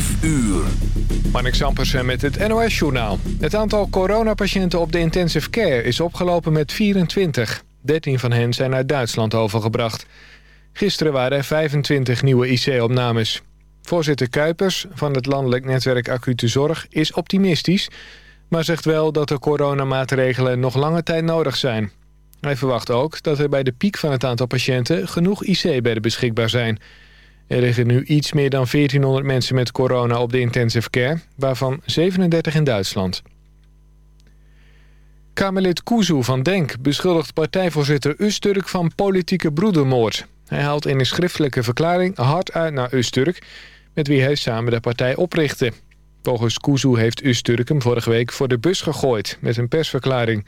5 uur. Sampersen met het NOS-journaal. Het aantal coronapatiënten op de intensive care is opgelopen met 24. 13 van hen zijn uit Duitsland overgebracht. Gisteren waren er 25 nieuwe IC-opnames. Voorzitter Kuipers van het landelijk netwerk Acute Zorg is optimistisch... maar zegt wel dat de coronamaatregelen nog lange tijd nodig zijn. Hij verwacht ook dat er bij de piek van het aantal patiënten... genoeg IC-bedden beschikbaar zijn... Er liggen nu iets meer dan 1400 mensen met corona op de intensive care, waarvan 37 in Duitsland. Kamerlid Kuzu van Denk beschuldigt partijvoorzitter Usturk van politieke broedermoord. Hij haalt in een schriftelijke verklaring hard uit naar Usturk, met wie hij samen de partij oprichtte. Volgens Kuzu heeft Usturk hem vorige week voor de bus gegooid met een persverklaring.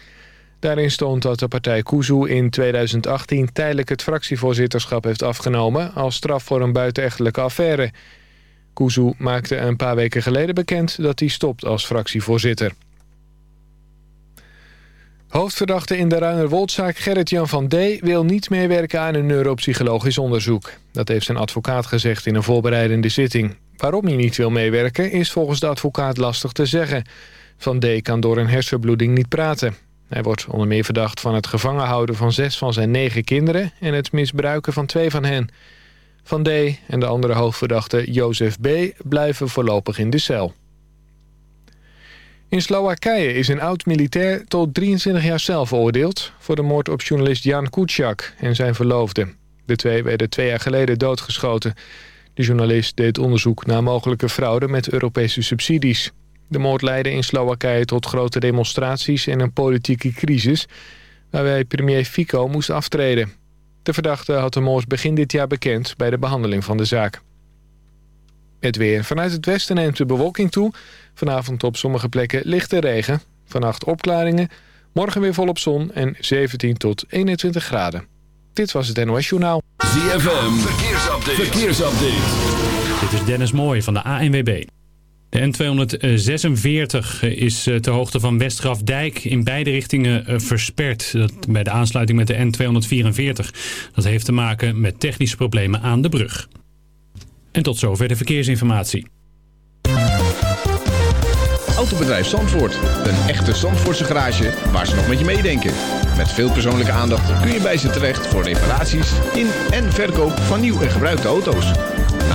Daarin stond dat de partij Kuzu in 2018 tijdelijk het fractievoorzitterschap heeft afgenomen... als straf voor een buitenechtelijke affaire. Kuzu maakte een paar weken geleden bekend dat hij stopt als fractievoorzitter. Hoofdverdachte in de Ruinerwoldzaak Gerrit-Jan van D. wil niet meewerken aan een neuropsychologisch onderzoek. Dat heeft zijn advocaat gezegd in een voorbereidende zitting. Waarom hij niet wil meewerken is volgens de advocaat lastig te zeggen. Van D. kan door een hersenbloeding niet praten. Hij wordt onder meer verdacht van het gevangen houden van zes van zijn negen kinderen... en het misbruiken van twee van hen. Van D. en de andere hoofdverdachte Jozef B. blijven voorlopig in de cel. In Slowakije is een oud-militair tot 23 jaar cel veroordeeld... voor de moord op journalist Jan Kuciak en zijn verloofde. De twee werden twee jaar geleden doodgeschoten. De journalist deed onderzoek naar mogelijke fraude met Europese subsidies. De moord leidde in Slowakije tot grote demonstraties en een politieke crisis... waarbij premier Fico moest aftreden. De verdachte had de moord begin dit jaar bekend bij de behandeling van de zaak. Het weer. Vanuit het westen neemt de bewolking toe. Vanavond op sommige plekken lichte regen. Vannacht opklaringen. Morgen weer volop zon en 17 tot 21 graden. Dit was het NOS Journaal. ZFM. Verkeersupdate. Verkeersupdate. Dit is Dennis Mooij van de ANWB. De N246 is eh, ter hoogte van Westgrafdijk in beide richtingen eh, versperd. bij de aansluiting met de N244. Dat heeft te maken met technische problemen aan de brug. En tot zover de verkeersinformatie. Autobedrijf Zandvoort. Een echte Zandvoortse garage waar ze nog met je meedenken. Met veel persoonlijke aandacht kun je bij ze terecht voor reparaties in en verkoop van nieuw en gebruikte auto's.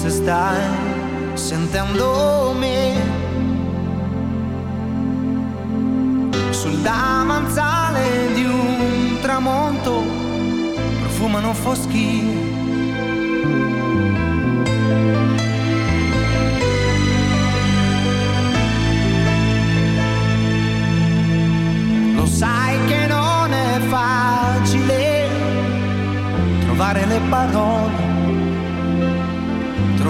se stai sentendo me sul davanzale di un tramonto profumano foschi. Lo sai che non è facile trovare le parole.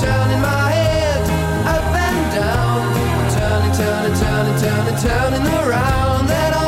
turning my head up and down, turning, turning, turning, turning, turning around. That I'm.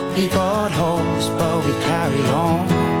we got hopes, but we carry on.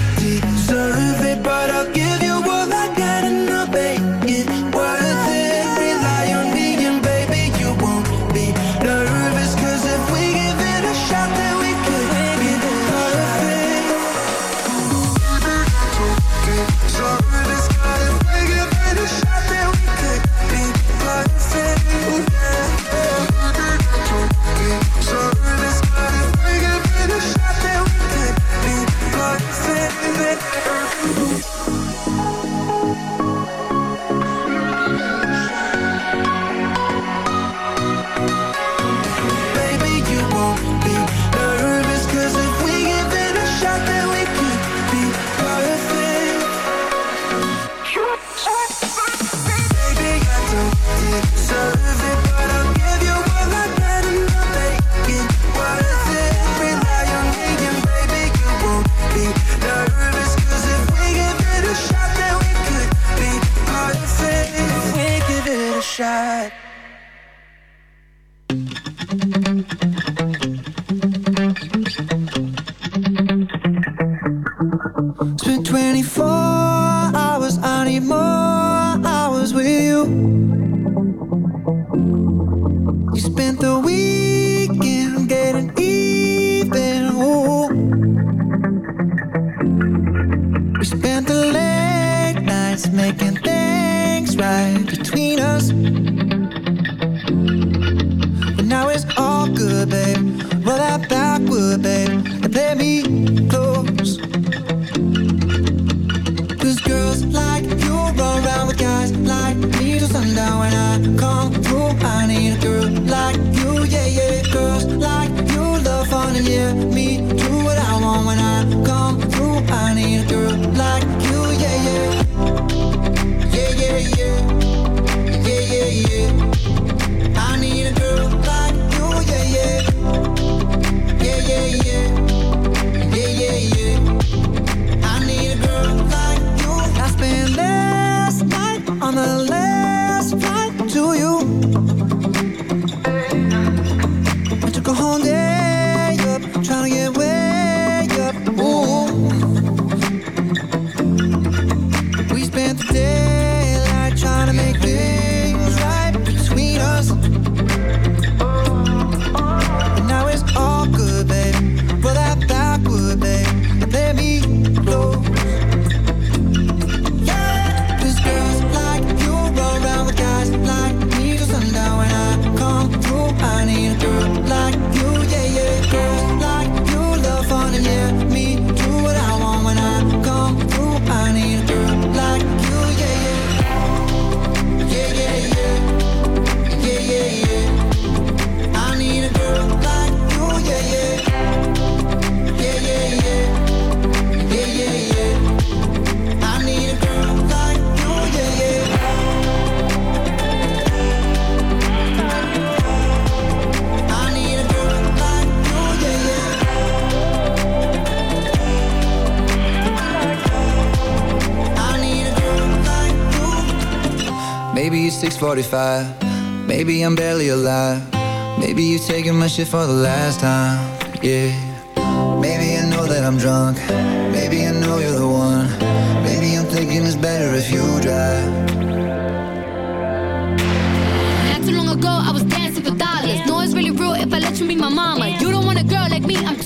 45 Maybe I'm barely alive. Maybe you're taking my shit for the last time. Yeah. Maybe I know that I'm drunk.